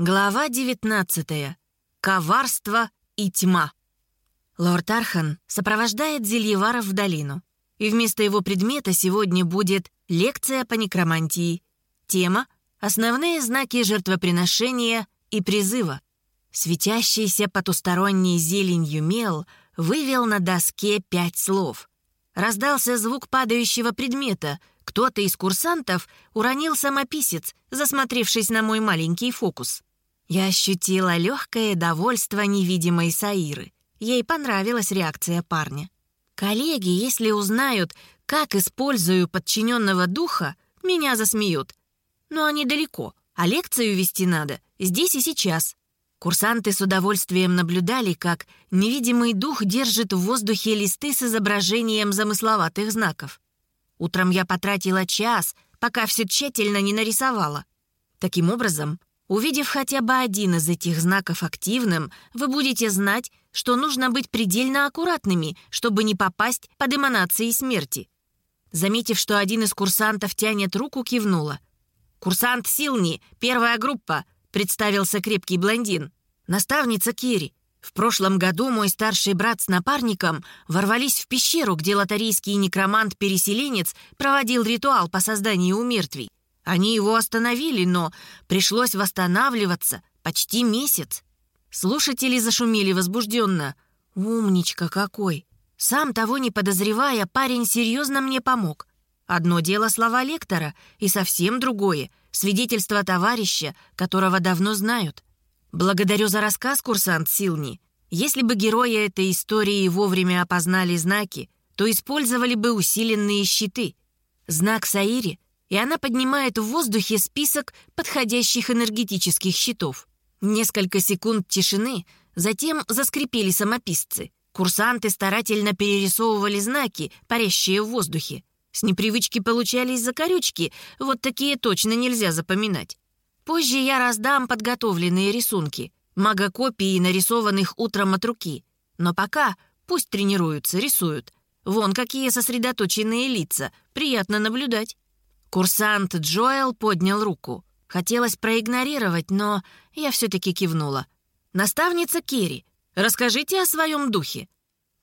Глава 19. Коварство и тьма. Лорд Архан сопровождает Зельеваров в долину. И вместо его предмета сегодня будет лекция по некромантии. Тема — основные знаки жертвоприношения и призыва. Светящийся потусторонней зеленью мел вывел на доске пять слов. Раздался звук падающего предмета. Кто-то из курсантов уронил самописец, засмотревшись на мой маленький фокус. Я ощутила легкое довольство невидимой Саиры. Ей понравилась реакция парня. Коллеги, если узнают, как использую подчиненного духа, меня засмеют. Но они далеко, а лекцию вести надо здесь и сейчас. Курсанты с удовольствием наблюдали, как невидимый дух держит в воздухе листы с изображением замысловатых знаков. Утром я потратила час, пока все тщательно не нарисовала. Таким образом, Увидев хотя бы один из этих знаков активным, вы будете знать, что нужно быть предельно аккуратными, чтобы не попасть под эманации смерти. Заметив, что один из курсантов тянет руку, кивнула. «Курсант Силни, первая группа», — представился крепкий блондин. «Наставница Кири. В прошлом году мой старший брат с напарником ворвались в пещеру, где лотарийский некромант-переселенец проводил ритуал по созданию умертвий. Они его остановили, но пришлось восстанавливаться почти месяц. Слушатели зашумели возбужденно. «Умничка какой!» Сам того не подозревая, парень серьезно мне помог. Одно дело слова лектора, и совсем другое — свидетельство товарища, которого давно знают. Благодарю за рассказ, курсант Силни. Если бы герои этой истории вовремя опознали знаки, то использовали бы усиленные щиты. Знак Саири и она поднимает в воздухе список подходящих энергетических щитов. Несколько секунд тишины, затем заскрипели самописцы. Курсанты старательно перерисовывали знаки, парящие в воздухе. С непривычки получались закорючки, вот такие точно нельзя запоминать. Позже я раздам подготовленные рисунки, магокопии нарисованных утром от руки. Но пока пусть тренируются, рисуют. Вон какие сосредоточенные лица, приятно наблюдать. Курсант Джоэл поднял руку. Хотелось проигнорировать, но я все-таки кивнула. «Наставница Керри, расскажите о своем духе».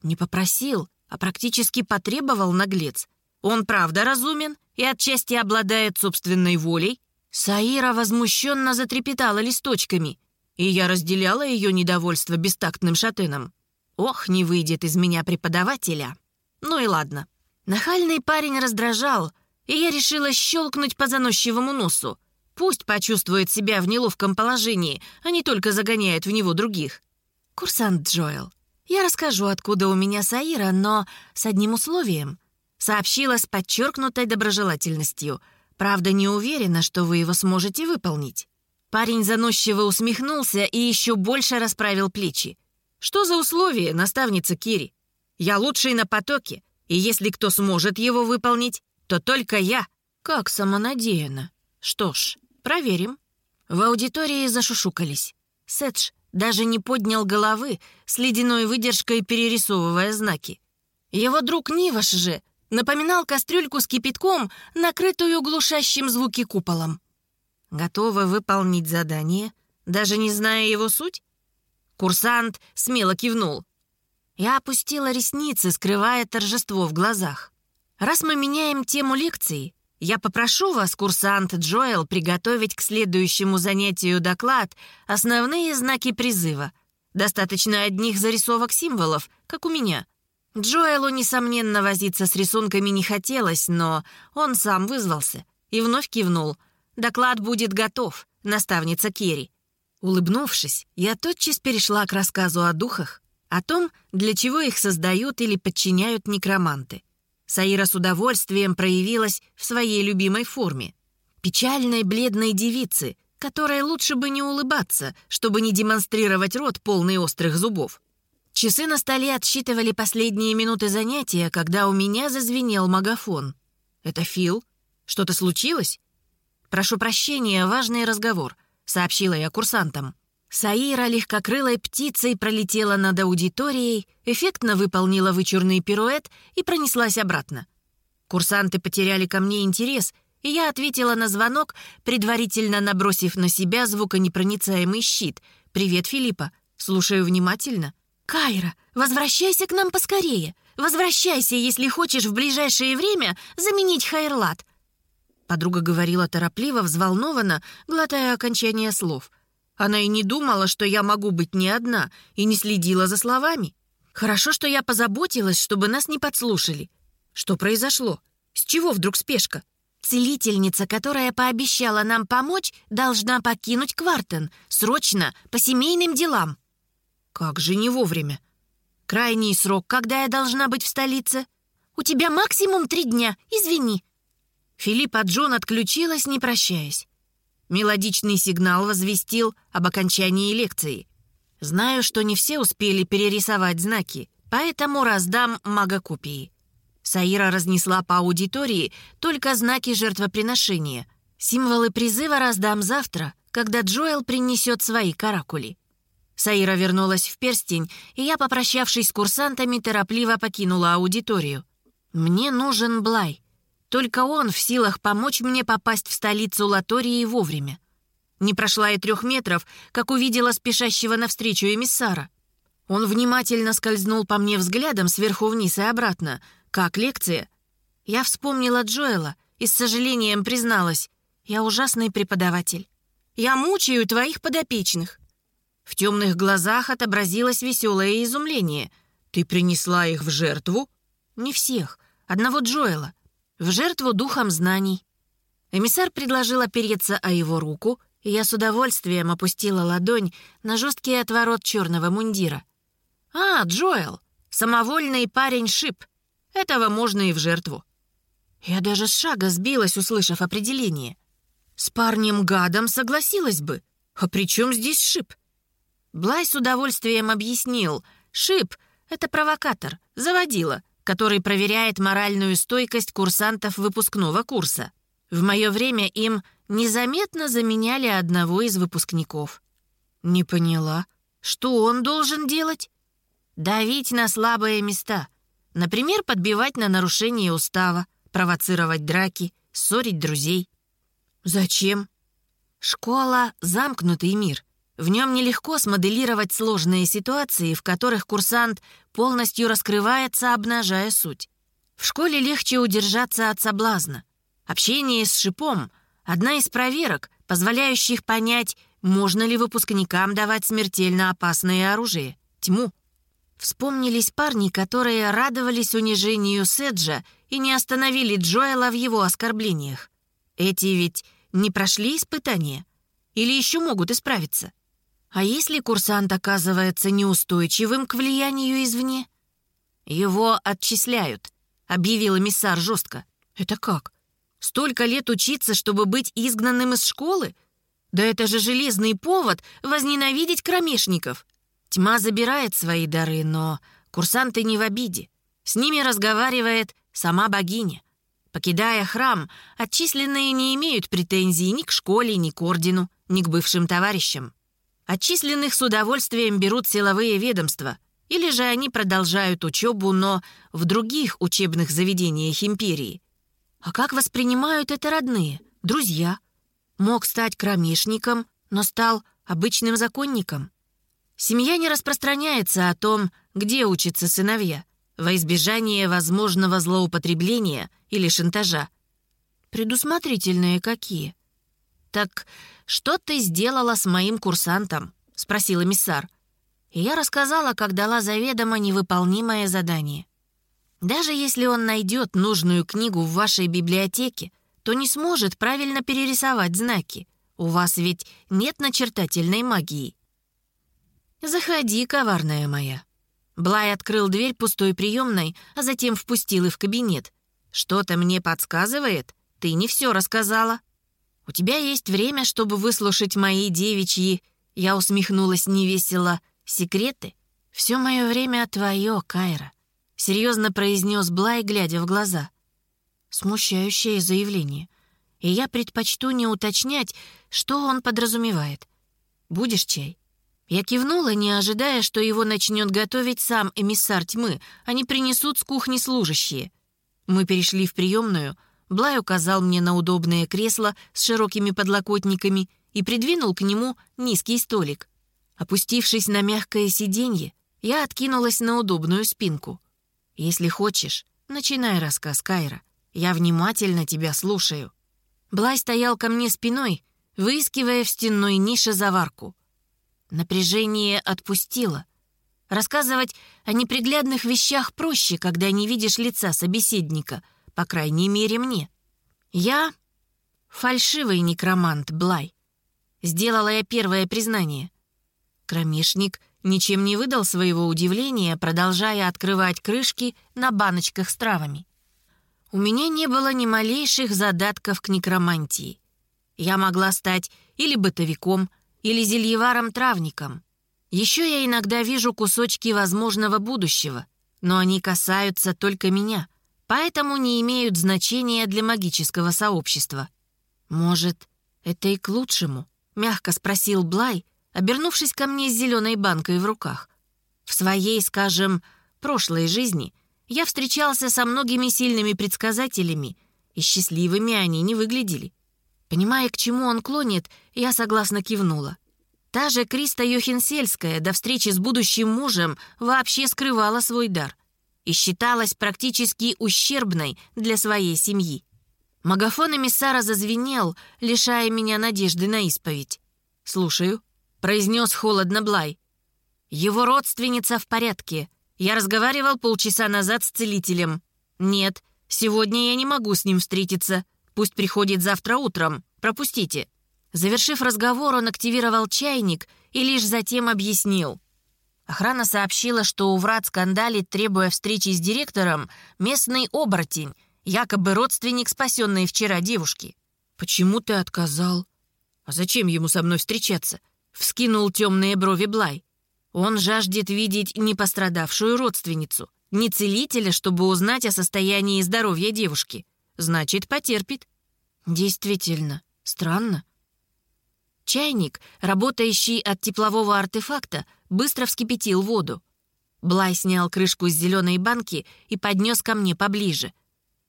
Не попросил, а практически потребовал наглец. Он правда разумен и отчасти обладает собственной волей. Саира возмущенно затрепетала листочками, и я разделяла ее недовольство бестактным шатеном. Ох, не выйдет из меня преподавателя. Ну и ладно. Нахальный парень раздражал — и я решила щелкнуть по заносчивому носу. Пусть почувствует себя в неловком положении, а не только загоняет в него других. «Курсант Джоэл, я расскажу, откуда у меня Саира, но с одним условием», сообщила с подчеркнутой доброжелательностью. «Правда, не уверена, что вы его сможете выполнить». Парень заносчиво усмехнулся и еще больше расправил плечи. «Что за условие, наставница Кири? Я лучший на потоке, и если кто сможет его выполнить, то только я. Как самонадеянно. Что ж, проверим. В аудитории зашушукались. Сетш даже не поднял головы, с ледяной выдержкой перерисовывая знаки. Его друг Ниваш же напоминал кастрюльку с кипятком, накрытую глушащим звуки куполом. Готовы выполнить задание, даже не зная его суть? Курсант смело кивнул. Я опустила ресницы, скрывая торжество в глазах. Раз мы меняем тему лекции, я попрошу вас, курсант Джоэл, приготовить к следующему занятию доклад «Основные знаки призыва». Достаточно одних зарисовок символов, как у меня. Джоэлу, несомненно, возиться с рисунками не хотелось, но он сам вызвался и вновь кивнул. «Доклад будет готов, наставница Керри». Улыбнувшись, я тотчас перешла к рассказу о духах, о том, для чего их создают или подчиняют некроманты. Саира с удовольствием проявилась в своей любимой форме. Печальной бледной девицы, которой лучше бы не улыбаться, чтобы не демонстрировать рот, полный острых зубов. Часы на столе отсчитывали последние минуты занятия, когда у меня зазвенел магафон. «Это Фил? Что-то случилось?» «Прошу прощения, важный разговор», — сообщила я курсантам. Саира легкокрылой птицей пролетела над аудиторией, эффектно выполнила вычурный пируэт и пронеслась обратно. Курсанты потеряли ко мне интерес и я ответила на звонок, предварительно набросив на себя звуконепроницаемый щит. «Привет, Филиппа. Слушаю внимательно». «Кайра, возвращайся к нам поскорее. Возвращайся, если хочешь в ближайшее время заменить Хайрлат». Подруга говорила торопливо, взволнованно, глотая окончание слов. Она и не думала, что я могу быть не одна, и не следила за словами. Хорошо, что я позаботилась, чтобы нас не подслушали. Что произошло? С чего вдруг спешка? Целительница, которая пообещала нам помочь, должна покинуть Квартен. Срочно, по семейным делам. Как же не вовремя. Крайний срок, когда я должна быть в столице? У тебя максимум три дня, извини. Филиппа Джон отключилась, не прощаясь. Мелодичный сигнал возвестил об окончании лекции. Знаю, что не все успели перерисовать знаки, поэтому раздам магокопии. Саира разнесла по аудитории только знаки жертвоприношения. Символы призыва раздам завтра, когда Джоэл принесет свои каракули. Саира вернулась в перстень, и я, попрощавшись с курсантами, торопливо покинула аудиторию. Мне нужен Блай. Только он в силах помочь мне попасть в столицу Латории вовремя. Не прошла и трех метров, как увидела спешащего навстречу эмиссара. Он внимательно скользнул по мне взглядом сверху вниз и обратно, «Как лекция?» Я вспомнила Джоэла и с сожалением призналась. «Я ужасный преподаватель. Я мучаю твоих подопечных». В темных глазах отобразилось веселое изумление. «Ты принесла их в жертву?» «Не всех. Одного Джоэла. В жертву духом знаний». Эмиссар предложил опереться о его руку, и я с удовольствием опустила ладонь на жесткий отворот черного мундира. «А, Джоэл, самовольный парень Шип. Этого можно и в жертву. Я даже с шага сбилась, услышав определение. С парнем-гадом согласилась бы. А при чем здесь шип? Блай с удовольствием объяснил. Шип — это провокатор, заводила, который проверяет моральную стойкость курсантов выпускного курса. В мое время им незаметно заменяли одного из выпускников. Не поняла, что он должен делать? Давить на слабые места — Например, подбивать на нарушение устава, провоцировать драки, ссорить друзей. Зачем? Школа — замкнутый мир. В нем нелегко смоделировать сложные ситуации, в которых курсант полностью раскрывается, обнажая суть. В школе легче удержаться от соблазна. Общение с шипом — одна из проверок, позволяющих понять, можно ли выпускникам давать смертельно опасное оружие — тьму. Вспомнились парни, которые радовались унижению Седжа и не остановили Джоэла в его оскорблениях. Эти ведь не прошли испытания? Или еще могут исправиться? А если курсант оказывается неустойчивым к влиянию извне? Его отчисляют, объявил эмиссар жестко. Это как? Столько лет учиться, чтобы быть изгнанным из школы? Да это же железный повод возненавидеть кромешников. Тьма забирает свои дары, но курсанты не в обиде. С ними разговаривает сама богиня. Покидая храм, отчисленные не имеют претензий ни к школе, ни к ордену, ни к бывшим товарищам. Отчисленных с удовольствием берут силовые ведомства, или же они продолжают учебу, но в других учебных заведениях империи. А как воспринимают это родные, друзья? Мог стать кромешником, но стал обычным законником. Семья не распространяется о том, где учатся сыновья, во избежание возможного злоупотребления или шантажа. Предусмотрительные какие. «Так что ты сделала с моим курсантом?» — спросил эмиссар. И я рассказала, как дала заведомо невыполнимое задание. Даже если он найдет нужную книгу в вашей библиотеке, то не сможет правильно перерисовать знаки. У вас ведь нет начертательной магии. «Заходи, коварная моя». Блай открыл дверь пустой приемной, а затем впустил и в кабинет. «Что-то мне подсказывает? Ты не все рассказала. У тебя есть время, чтобы выслушать мои девичьи...» Я усмехнулась невесело. «Секреты? Все мое время твое, Кайра», — серьезно произнес Блай, глядя в глаза. Смущающее заявление. И я предпочту не уточнять, что он подразумевает. «Будешь чай?» Я кивнула, не ожидая, что его начнет готовить сам эмиссар тьмы, они принесут с кухни служащие. Мы перешли в приемную. Блай указал мне на удобное кресло с широкими подлокотниками и придвинул к нему низкий столик. Опустившись на мягкое сиденье, я откинулась на удобную спинку. «Если хочешь, начинай рассказ, Кайра. Я внимательно тебя слушаю». Блай стоял ко мне спиной, выискивая в стенной нише заварку. Напряжение отпустило. Рассказывать о неприглядных вещах проще, когда не видишь лица собеседника, по крайней мере мне. Я фальшивый некромант Блай. Сделала я первое признание. Кромешник ничем не выдал своего удивления, продолжая открывать крышки на баночках с травами. У меня не было ни малейших задатков к некромантии. Я могла стать или бытовиком, или зельеваром-травником. Еще я иногда вижу кусочки возможного будущего, но они касаются только меня, поэтому не имеют значения для магического сообщества. Может, это и к лучшему, мягко спросил Блай, обернувшись ко мне с зеленой банкой в руках. В своей, скажем, прошлой жизни я встречался со многими сильными предсказателями, и счастливыми они не выглядели. Понимая, к чему он клонит, я согласно кивнула. Та же Криста Йохенсельская до встречи с будущим мужем вообще скрывала свой дар и считалась практически ущербной для своей семьи. Магафон эмиссара зазвенел, лишая меня надежды на исповедь. «Слушаю», — произнес холодно Блай. «Его родственница в порядке. Я разговаривал полчаса назад с целителем. Нет, сегодня я не могу с ним встретиться. Пусть приходит завтра утром. Пропустите». Завершив разговор, он активировал чайник и лишь затем объяснил. Охрана сообщила, что у врат скандалит, требуя встречи с директором, местный оборотень, якобы родственник спасенной вчера девушки. «Почему ты отказал?» «А зачем ему со мной встречаться?» — вскинул темные брови Блай. «Он жаждет видеть не пострадавшую родственницу, не целителя, чтобы узнать о состоянии здоровья девушки. Значит, потерпит». «Действительно, странно». Чайник, работающий от теплового артефакта, быстро вскипятил воду. Блай снял крышку с зеленой банки и поднес ко мне поближе.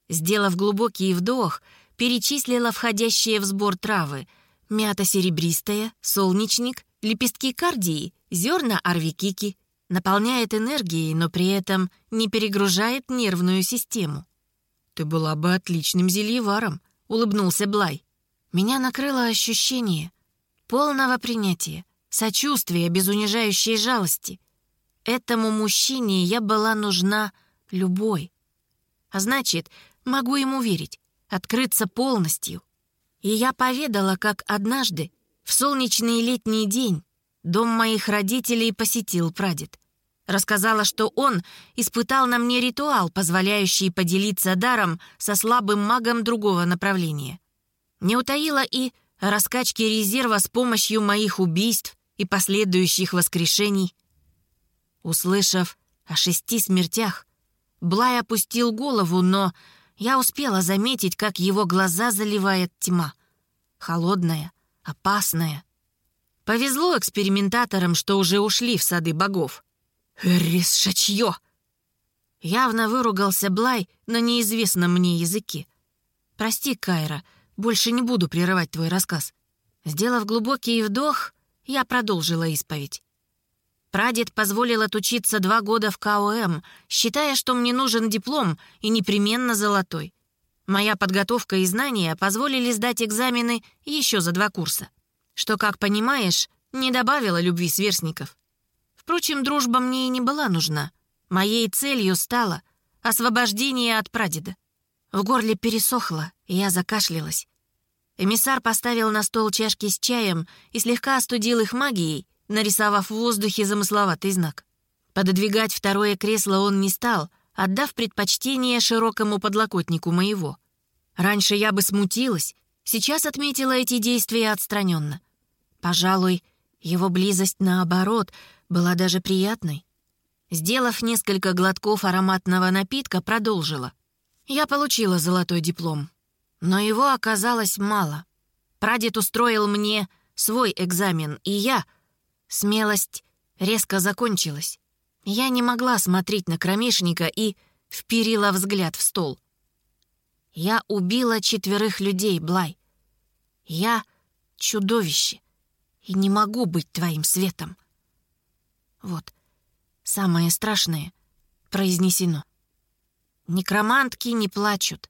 Сделав глубокий вдох, перечислила входящие в сбор травы. Мята серебристая, солнечник, лепестки кардии, зерна арвикики. Наполняет энергией, но при этом не перегружает нервную систему. «Ты была бы отличным зельеваром», — улыбнулся Блай. Меня накрыло ощущение полного принятия, сочувствия без унижающей жалости. Этому мужчине я была нужна любой. А значит, могу ему верить, открыться полностью. И я поведала, как однажды, в солнечный летний день, дом моих родителей посетил прадед. Рассказала, что он испытал на мне ритуал, позволяющий поделиться даром со слабым магом другого направления. Не утаила и раскачки резерва с помощью моих убийств и последующих воскрешений. Услышав о шести смертях, Блай опустил голову, но я успела заметить, как его глаза заливает тьма. Холодная, опасная. Повезло экспериментаторам, что уже ушли в сады богов. «Эрис Шачье!» Явно выругался Блай на неизвестном мне языке. «Прости, Кайра, больше не буду прерывать твой рассказ. Сделав глубокий вдох, я продолжила исповедь. Прадед позволил отучиться два года в КОМ, считая, что мне нужен диплом и непременно золотой. Моя подготовка и знания позволили сдать экзамены еще за два курса. Что, как понимаешь, не добавило любви сверстников. Впрочем, дружба мне и не была нужна. Моей целью стало освобождение от прадеда. В горле пересохло, и я закашлялась. Эмиссар поставил на стол чашки с чаем и слегка остудил их магией, нарисовав в воздухе замысловатый знак. Пододвигать второе кресло он не стал, отдав предпочтение широкому подлокотнику моего. Раньше я бы смутилась, сейчас отметила эти действия отстраненно. Пожалуй, его близость, наоборот, была даже приятной. Сделав несколько глотков ароматного напитка, продолжила. Я получила золотой диплом. Но его оказалось мало. Прадед устроил мне свой экзамен, и я... Смелость резко закончилась. Я не могла смотреть на кромешника и вперила взгляд в стол. Я убила четверых людей, Блай. Я чудовище и не могу быть твоим светом. Вот, самое страшное произнесено. Некромантки не плачут,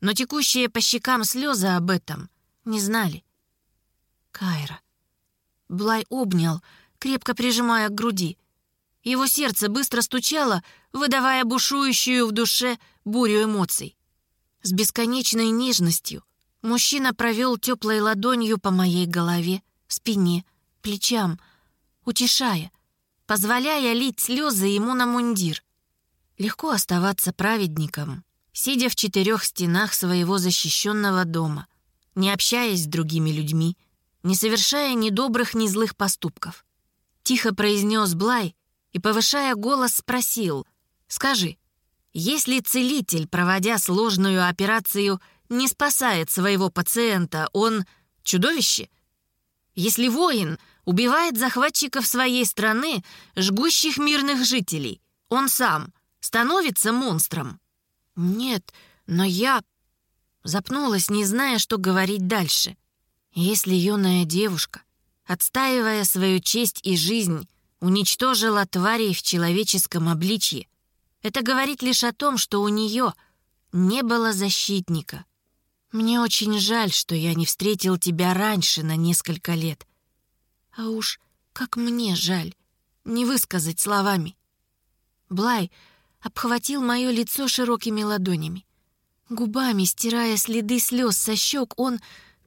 но текущие по щекам слезы об этом не знали. Кайра. Блай обнял, крепко прижимая к груди. Его сердце быстро стучало, выдавая бушующую в душе бурю эмоций. С бесконечной нежностью мужчина провел теплой ладонью по моей голове, спине, плечам, утешая, позволяя лить слезы ему на мундир. Легко оставаться праведником, сидя в четырех стенах своего защищенного дома, не общаясь с другими людьми, не совершая ни добрых, ни злых поступков. Тихо произнес Блай и, повышая голос, спросил, «Скажи, если целитель, проводя сложную операцию, не спасает своего пациента, он чудовище? Если воин убивает захватчиков своей страны, жгущих мирных жителей, он сам становится монстром? Нет, но я запнулась, не зная, что говорить дальше. Если юная девушка, отстаивая свою честь и жизнь, уничтожила тварей в человеческом обличье, это говорит лишь о том, что у нее не было защитника. Мне очень жаль, что я не встретил тебя раньше на несколько лет. А уж как мне жаль не высказать словами. Блай обхватил мое лицо широкими ладонями. Губами, стирая следы слез со щек, он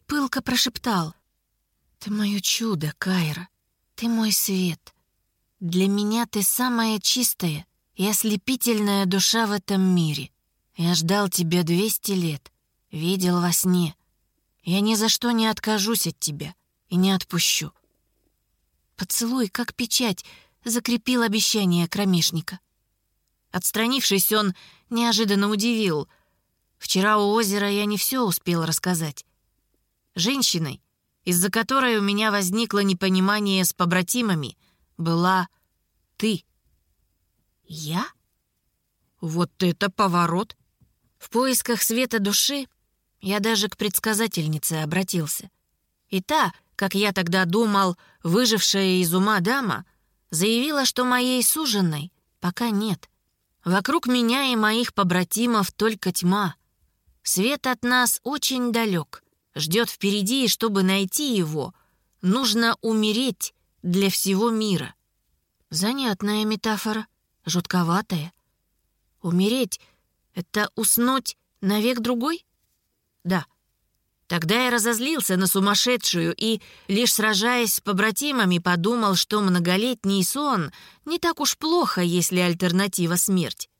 пылко прошептал. «Ты мое чудо, Кайра. Ты мой свет. Для меня ты самая чистая и ослепительная душа в этом мире. Я ждал тебя двести лет, видел во сне. Я ни за что не откажусь от тебя и не отпущу». Поцелуй, как печать, закрепил обещание кромешника. Отстранившись, он неожиданно удивил. «Вчера у озера я не все успел рассказать. Женщиной, из-за которой у меня возникло непонимание с побратимами, была ты. Я? Вот это поворот! В поисках света души я даже к предсказательнице обратился. И та, как я тогда думал, выжившая из ума дама, заявила, что моей суженной пока нет. Вокруг меня и моих побратимов только тьма. Свет от нас очень далек — ждет впереди, и чтобы найти его, нужно умереть для всего мира. Занятная метафора, жутковатая. Умереть — это уснуть на век другой? Да. Тогда я разозлился на сумасшедшую и, лишь сражаясь с побратимами, подумал, что многолетний сон не так уж плохо, если альтернатива — смерть.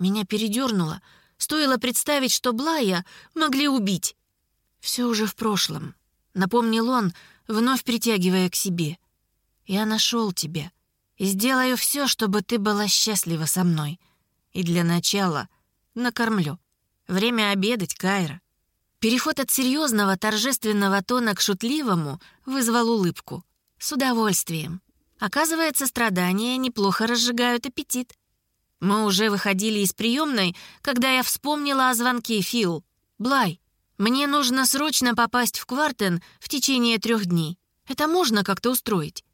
Меня передернуло. Стоило представить, что Блая могли убить. Все уже в прошлом», — напомнил он, вновь притягивая к себе. «Я нашел тебя и сделаю все, чтобы ты была счастлива со мной. И для начала накормлю. Время обедать, Кайра». Переход от серьезного торжественного тона к шутливому вызвал улыбку. С удовольствием. Оказывается, страдания неплохо разжигают аппетит. Мы уже выходили из приемной, когда я вспомнила о звонке Фил. «Блай, мне нужно срочно попасть в Квартен в течение трех дней. Это можно как-то устроить?»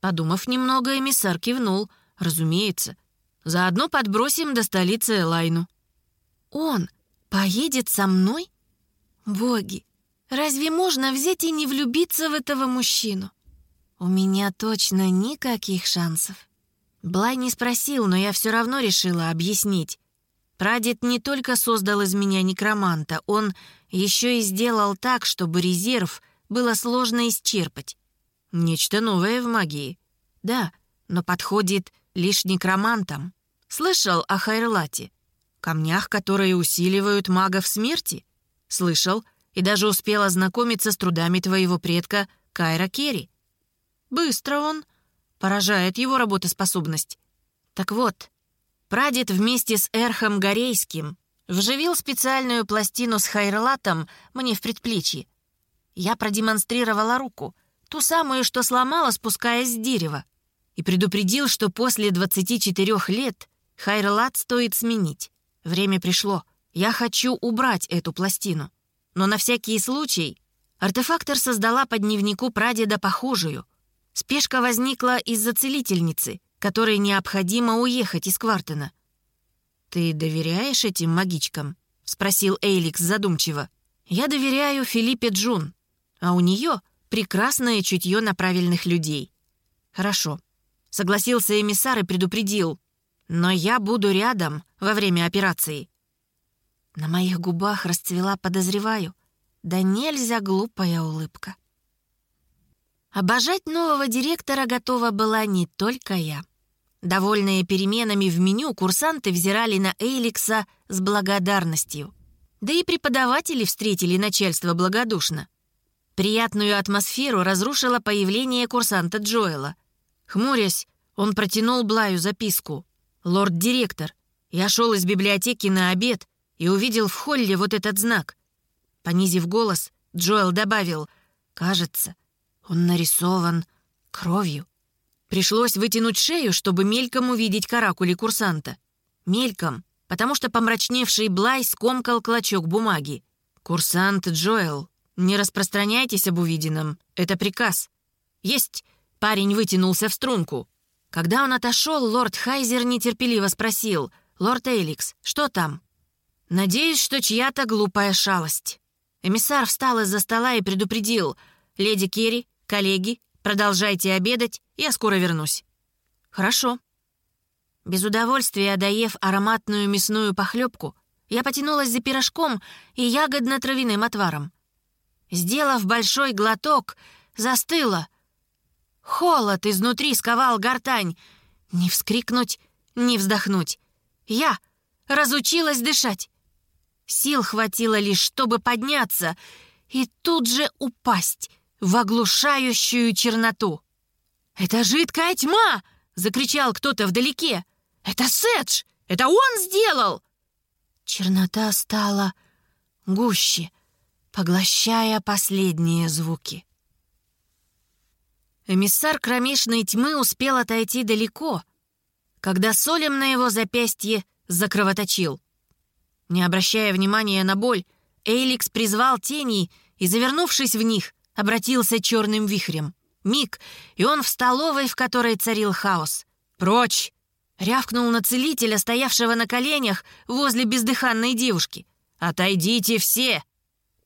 Подумав немного, эмиссар кивнул. «Разумеется. Заодно подбросим до столицы Элайну». «Он поедет со мной? Боги, разве можно взять и не влюбиться в этого мужчину? У меня точно никаких шансов». Блай не спросил, но я все равно решила объяснить. Прадед не только создал из меня некроманта, он еще и сделал так, чтобы резерв было сложно исчерпать. Нечто новое в магии. Да, но подходит лишь некромантам. Слышал о Хайрлате? Камнях, которые усиливают магов смерти? Слышал и даже успел ознакомиться с трудами твоего предка Кайра Керри. Быстро он. Поражает его работоспособность. Так вот, Прадед вместе с Эрхом Горейским вживил специальную пластину с хайрлатом мне в предплечье. Я продемонстрировала руку, ту самую, что сломала, спускаясь с дерева, и предупредил, что после 24 лет хайрлат стоит сменить. Время пришло, Я хочу убрать эту пластину. Но на всякий случай артефактор создала по дневнику прадеда похожую. Спешка возникла из-за целительницы, которой необходимо уехать из Квартена. «Ты доверяешь этим магичкам?» — спросил Эйликс задумчиво. «Я доверяю Филиппе Джун, а у нее прекрасное чутье на правильных людей». «Хорошо», — согласился эмиссар и предупредил. «Но я буду рядом во время операции». На моих губах расцвела «подозреваю». Да нельзя глупая улыбка. Обожать нового директора готова была не только я. Довольные переменами в меню, курсанты взирали на Эйликса с благодарностью. Да и преподаватели встретили начальство благодушно. Приятную атмосферу разрушило появление курсанта Джоэла. Хмурясь, он протянул Блаю записку. «Лорд-директор, я шел из библиотеки на обед и увидел в холле вот этот знак. Понизив голос, Джоэл добавил, «Кажется, он нарисован кровью». Пришлось вытянуть шею, чтобы мельком увидеть каракули курсанта. Мельком, потому что помрачневший Блай скомкал клочок бумаги. «Курсант Джоэл, не распространяйтесь об увиденном. Это приказ». «Есть!» — парень вытянулся в струнку. Когда он отошел, лорд Хайзер нетерпеливо спросил, «Лорд Эликс, что там?» Надеюсь, что чья-то глупая шалость. Эмиссар встал из-за стола и предупредил. «Леди Керри, коллеги, продолжайте обедать, я скоро вернусь». «Хорошо». Без удовольствия доев ароматную мясную похлебку, я потянулась за пирожком и ягодно-травяным отваром. Сделав большой глоток, застыла. Холод изнутри сковал гортань. Не вскрикнуть, не вздохнуть. Я разучилась дышать. Сил хватило лишь, чтобы подняться и тут же упасть в оглушающую черноту. «Это жидкая тьма!» — закричал кто-то вдалеке. «Это Сэдж! Это он сделал!» Чернота стала гуще, поглощая последние звуки. Эмиссар кромешной тьмы успел отойти далеко, когда солем на его запястье закровоточил. Не обращая внимания на боль, Эйликс призвал тени и, завернувшись в них, обратился черным вихрем. Миг, и он в столовой, в которой царил хаос. «Прочь!» — рявкнул на целителя, стоявшего на коленях возле бездыханной девушки. «Отойдите все!»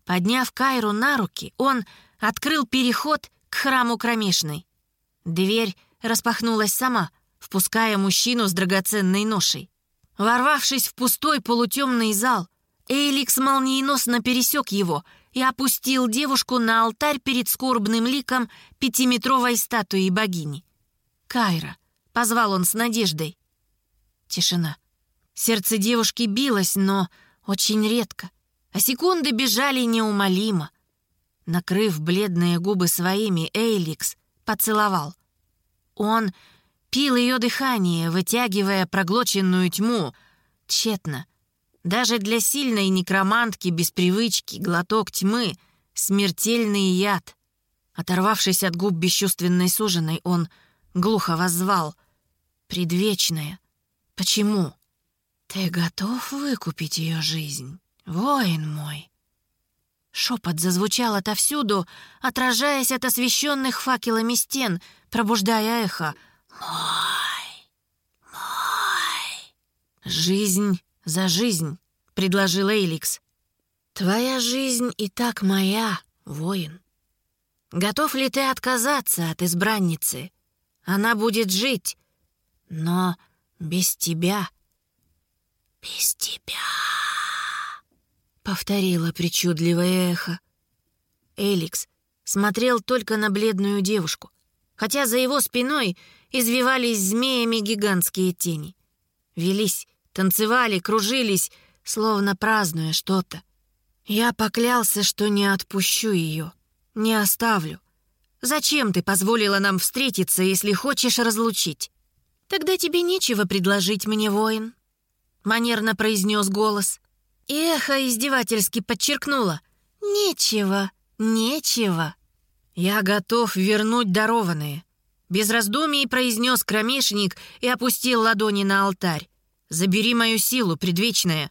Подняв Кайру на руки, он открыл переход к храму кромешной. Дверь распахнулась сама, впуская мужчину с драгоценной ношей. Ворвавшись в пустой полутемный зал, Эйликс молниеносно пересек его и опустил девушку на алтарь перед скорбным ликом пятиметровой статуи богини. «Кайра», — позвал он с надеждой. Тишина. Сердце девушки билось, но очень редко, а секунды бежали неумолимо. Накрыв бледные губы своими, Эйликс поцеловал. Он Пил ее дыхание, вытягивая проглоченную тьму. Тщетно. Даже для сильной некромантки без привычки глоток тьмы — смертельный яд. Оторвавшись от губ бесчувственной суженой, он глухо воззвал. «Предвечная, почему?» «Ты готов выкупить ее жизнь, воин мой?» Шепот зазвучал отовсюду, отражаясь от освещенных факелами стен, пробуждая эхо — «Мой! Мой!» «Жизнь за жизнь», — предложил Эйликс. «Твоя жизнь и так моя, воин. Готов ли ты отказаться от избранницы? Она будет жить, но без тебя». «Без тебя», — повторило причудливое эхо. Эликс смотрел только на бледную девушку, хотя за его спиной извивались змеями гигантские тени. Велись, танцевали, кружились, словно празднуя что-то. Я поклялся, что не отпущу ее, не оставлю. Зачем ты позволила нам встретиться, если хочешь разлучить? Тогда тебе нечего предложить мне, воин. Манерно произнес голос. Эхо издевательски подчеркнуло. Нечего, нечего. Я готов вернуть дарованное. Без раздумий произнес кромешник и опустил ладони на алтарь. «Забери мою силу, предвечная».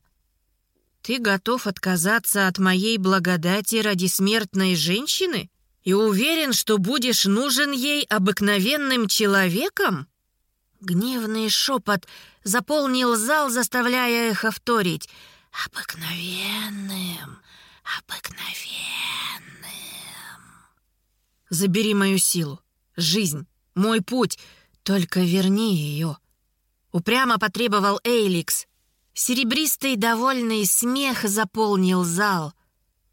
Ты готов отказаться от моей благодати ради смертной женщины? И уверен, что будешь нужен ей обыкновенным человеком?» Гневный шепот заполнил зал, заставляя их вторить. «Обыкновенным, обыкновенным». «Забери мою силу, жизнь, мой путь, только верни ее». Упрямо потребовал Эйликс. Серебристый довольный смех заполнил зал.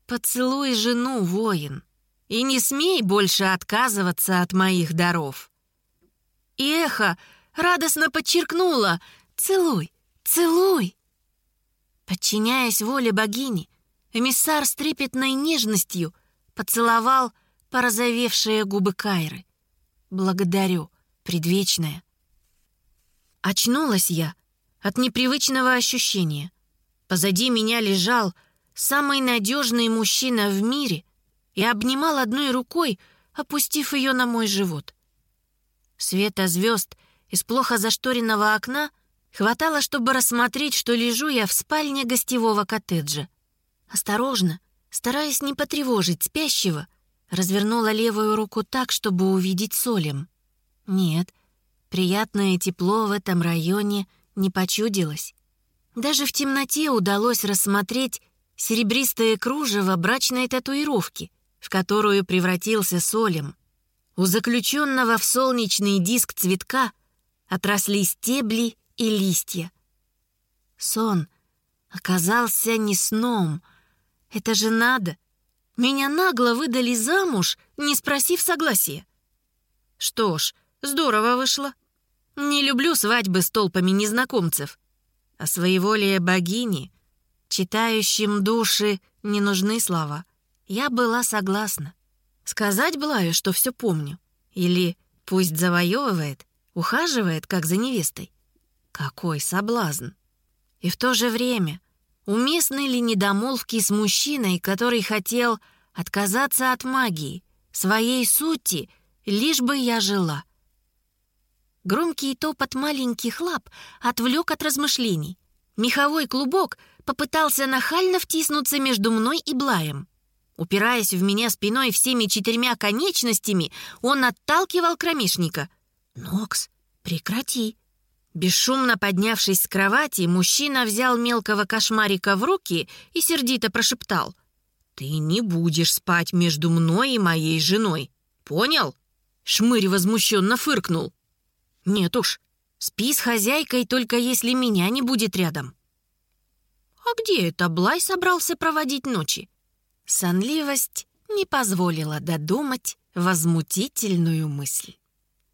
«Поцелуй жену, воин, и не смей больше отказываться от моих даров». И эхо радостно подчеркнула «Целуй, целуй!» Подчиняясь воле богини, эмиссар с трепетной нежностью поцеловал порозовевшие губы Кайры. «Благодарю, предвечная». Очнулась я от непривычного ощущения. Позади меня лежал самый надежный мужчина в мире и обнимал одной рукой, опустив ее на мой живот. Света звезд из плохо зашторенного окна хватало, чтобы рассмотреть, что лежу я в спальне гостевого коттеджа. Осторожно, стараясь не потревожить спящего, развернула левую руку так, чтобы увидеть солем. Нет, приятное тепло в этом районе не почудилось. Даже в темноте удалось рассмотреть серебристое кружево брачной татуировки, в которую превратился солем. У заключенного в солнечный диск цветка отросли стебли и листья. Сон оказался не сном. Это же надо. Меня нагло выдали замуж, не спросив согласия. Что ж, здорово вышло. Не люблю свадьбы с толпами незнакомцев. А своеволие богини, читающим души, не нужны слова. Я была согласна. Сказать Блаю, что все помню. Или пусть завоевывает, ухаживает, как за невестой. Какой соблазн! И в то же время, уместны ли недомолвки с мужчиной, который хотел отказаться от магии, своей сути, лишь бы я жила? Громкий топот маленьких лап отвлек от размышлений. Меховой клубок попытался нахально втиснуться между мной и Блаем. Упираясь в меня спиной всеми четырьмя конечностями, он отталкивал кромешника. «Нокс, прекрати!» Бесшумно поднявшись с кровати, мужчина взял мелкого кошмарика в руки и сердито прошептал. «Ты не будешь спать между мной и моей женой. Понял?» Шмырь возмущенно фыркнул. Нет уж, спи с хозяйкой, только если меня не будет рядом. А где это Блай собрался проводить ночи? Сонливость не позволила додумать возмутительную мысль.